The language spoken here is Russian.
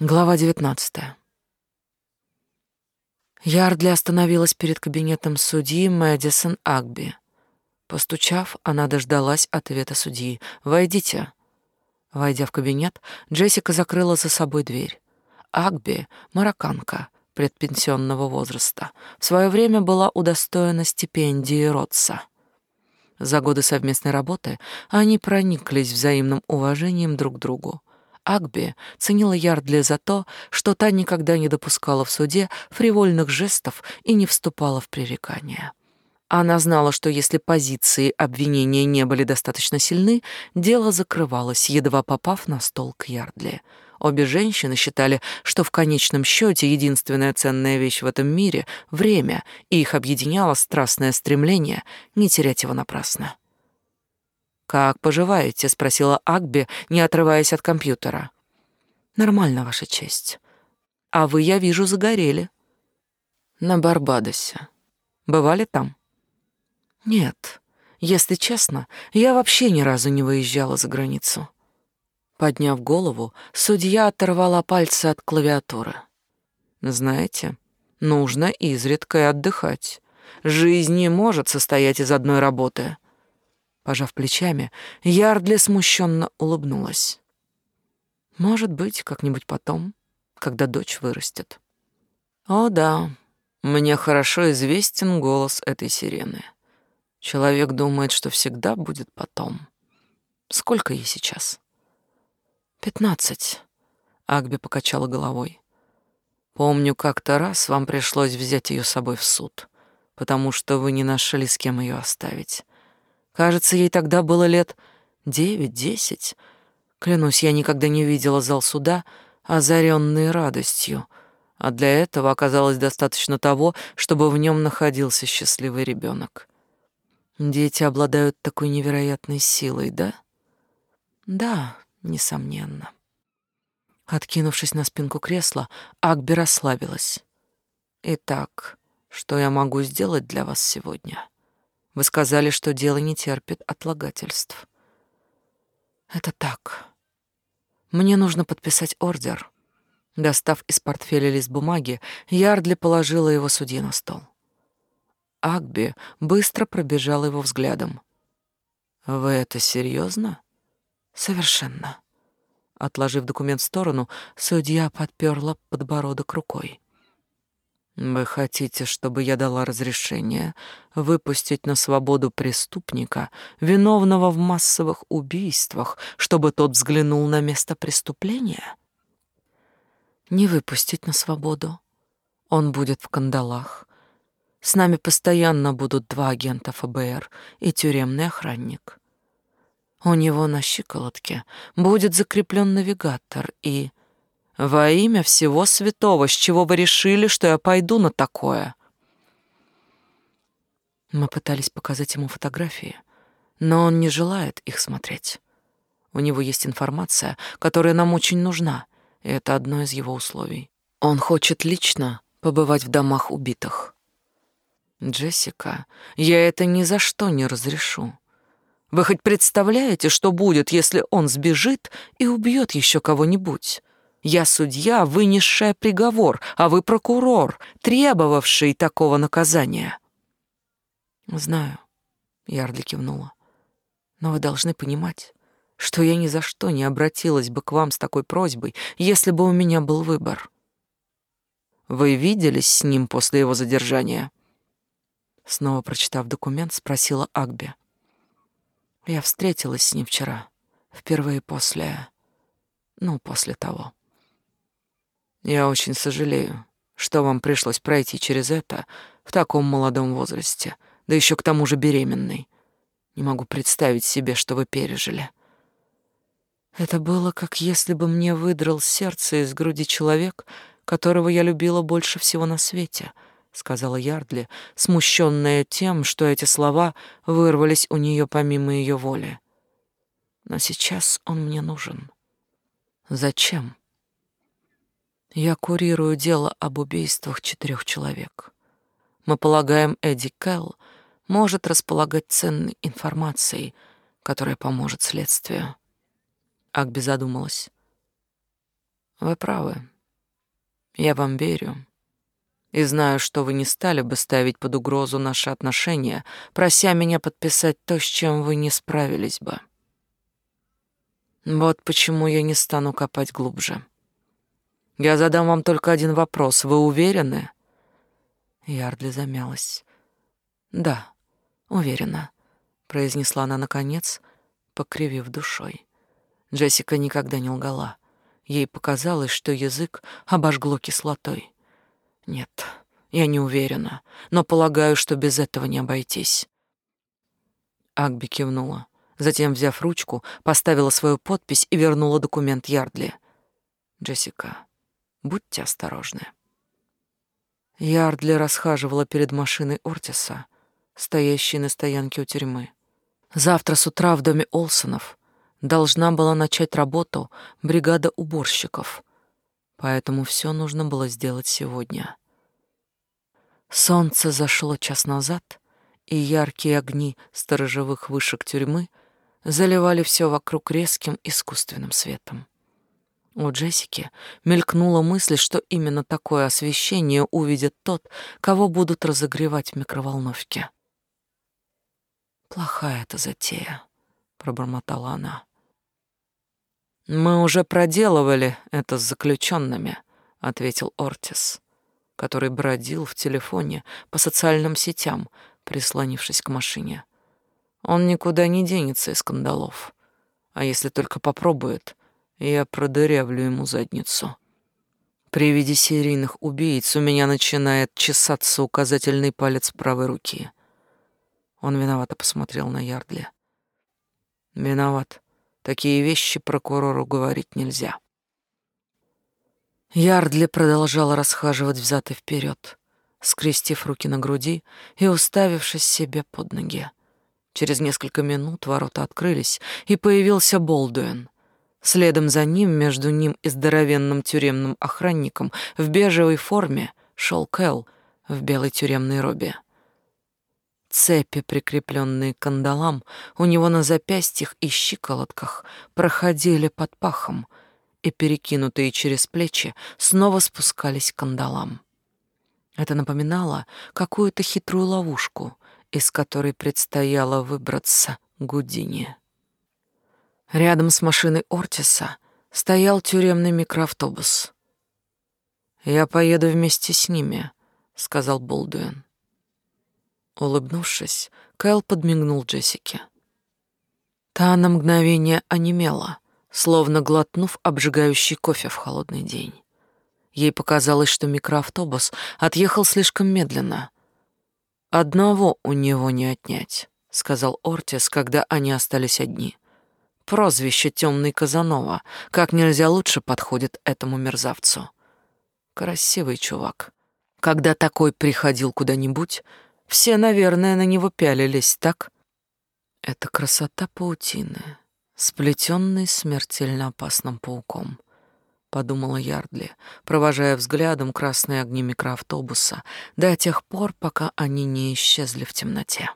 Глава девятнадцатая. Ярдли остановилась перед кабинетом судьи Мэдисон Агби. Постучав, она дождалась ответа судьи. «Войдите». Войдя в кабинет, Джессика закрыла за собой дверь. Агби — марокканка предпенсионного возраста. В свое время была удостоена стипендии Ротса. За годы совместной работы они прониклись взаимным уважением друг к другу. Агби ценила Ярдли за то, что та никогда не допускала в суде фривольных жестов и не вступала в пререкания. Она знала, что если позиции обвинения не были достаточно сильны, дело закрывалось, едва попав на стол к Ярдли. Обе женщины считали, что в конечном счете единственная ценная вещь в этом мире — время, и их объединяло страстное стремление не терять его напрасно. «Как поживаете?» — спросила Агби, не отрываясь от компьютера. «Нормально, Ваша честь. А вы, я вижу, загорели». «На Барбадосе. Бывали там?» «Нет. Если честно, я вообще ни разу не выезжала за границу». Подняв голову, судья оторвала пальцы от клавиатуры. «Знаете, нужно изредка и отдыхать. Жизнь не может состоять из одной работы». Пожав плечами, Ярдли смущенно улыбнулась. «Может быть, как-нибудь потом, когда дочь вырастет». «О да, мне хорошо известен голос этой сирены. Человек думает, что всегда будет потом. Сколько ей сейчас?» «Пятнадцать», — Агби покачала головой. «Помню, как-то раз вам пришлось взять ее с собой в суд, потому что вы не нашли, с кем ее оставить. Кажется, ей тогда было лет девять-десять. Клянусь, я никогда не видела зал суда, озаренный радостью, а для этого оказалось достаточно того, чтобы в нем находился счастливый ребенок. Дети обладают такой невероятной силой, да? Да, несомненно. Откинувшись на спинку кресла, Акби расслабилась. Итак, что я могу сделать для вас сегодня? Вы сказали, что дело не терпит отлагательств. Это так. Мне нужно подписать ордер. Достав из портфеля лист бумаги, Ярдли положила его судье на стол. Агби быстро пробежал его взглядом. «Вы это серьезно? «Совершенно». Отложив документ в сторону, судья подперла подбородок рукой. Вы хотите, чтобы я дала разрешение выпустить на свободу преступника, виновного в массовых убийствах, чтобы тот взглянул на место преступления? Не выпустить на свободу. Он будет в кандалах. С нами постоянно будут два агента ФБР и тюремный охранник. У него на щиколотке будет закреплен навигатор и во имя всего святого, с чего вы решили, что я пойду на такое? Мы пытались показать ему фотографии, но он не желает их смотреть. У него есть информация, которая нам очень нужна, и это одно из его условий. Он хочет лично побывать в домах убитых. Джессика, я это ни за что не разрешу. Вы хоть представляете, что будет, если он сбежит и убьет еще кого-нибудь? Я судья, вынесшая приговор, а вы прокурор, требовавший такого наказания. Знаю, Ярли кивнула. Но вы должны понимать, что я ни за что не обратилась бы к вам с такой просьбой, если бы у меня был выбор. Вы виделись с ним после его задержания? Снова прочитав документ, спросила Агби. Я встретилась с ним вчера, впервые после... ну, после того. Я очень сожалею, что вам пришлось пройти через это в таком молодом возрасте, да еще к тому же беременной. Не могу представить себе, что вы пережили. Это было как если бы мне выдрал сердце из груди человек, которого я любила больше всего на свете, сказала Ярдли, смущенная тем, что эти слова вырвались у нее помимо ее воли. Но сейчас он мне нужен. Зачем? Я курирую дело об убийствах четырех человек. Мы полагаем, Эдди Келл может располагать ценной информацией, которая поможет следствию. Акби задумалась. Вы правы. Я вам верю. И знаю, что вы не стали бы ставить под угрозу наши отношения, прося меня подписать то, с чем вы не справились бы. Вот почему я не стану копать глубже. Я задам вам только один вопрос. Вы уверены? Ярдли замялась. Да, уверена, произнесла она наконец, покривив душой. Джессика никогда не лгала. Ей показалось, что язык обожгло кислотой. Нет, я не уверена, но полагаю, что без этого не обойтись. Агби кивнула. Затем, взяв ручку, поставила свою подпись и вернула документ Ярдли. «Джессика, будьте осторожны». Ярдли расхаживала перед машиной Ортиса, стоящей на стоянке у тюрьмы. Завтра с утра в доме Олсонов должна была начать работу бригада уборщиков, поэтому все нужно было сделать сегодня. Солнце зашло час назад, и яркие огни сторожевых вышек тюрьмы заливали все вокруг резким искусственным светом. У Джессики мелькнула мысль, что именно такое освещение увидит тот, кого будут разогревать в микроволновке. «Плохая эта затея», — пробормотала она. «Мы уже проделывали это с заключенными», — ответил Ортис, который бродил в телефоне по социальным сетям, прислонившись к машине. «Он никуда не денется из скандалов. А если только попробует, я продырявлю ему задницу». При виде серийных убийц у меня начинает чесаться указательный палец правой руки. Он виновато посмотрел на Ярдли. «Виноват. Такие вещи прокурору говорить нельзя. Ярдли продолжал расхаживать взад и вперед, скрестив руки на груди и уставившись себе под ноги. Через несколько минут ворота открылись, и появился Болдуин. Следом за ним, между ним и здоровенным тюремным охранником в бежевой форме, шел Кэл в белой тюремной робе. Цепи, прикрепленные к кандалам, у него на запястьях и щиколотках проходили под пахом и, перекинутые через плечи, снова спускались к кандалам. Это напоминало какую-то хитрую ловушку, из которой предстояло выбраться Гудини. Рядом с машиной Ортиса стоял тюремный микроавтобус. «Я поеду вместе с ними», — сказал Болдуин. Улыбнувшись, Кэл подмигнул Джессике. Та на мгновение онемела, словно глотнув обжигающий кофе в холодный день. Ей показалось, что микроавтобус отъехал слишком медленно. «Одного у него не отнять», — сказал Ортис, когда они остались одни. «Прозвище «Темный Казанова» как нельзя лучше подходит этому мерзавцу. Красивый чувак. Когда такой приходил куда-нибудь, все, наверное, на него пялились, так? Это красота паутины, сплетенной смертельно опасным пауком, подумала Ярдли, провожая взглядом красные огни микроавтобуса до тех пор, пока они не исчезли в темноте.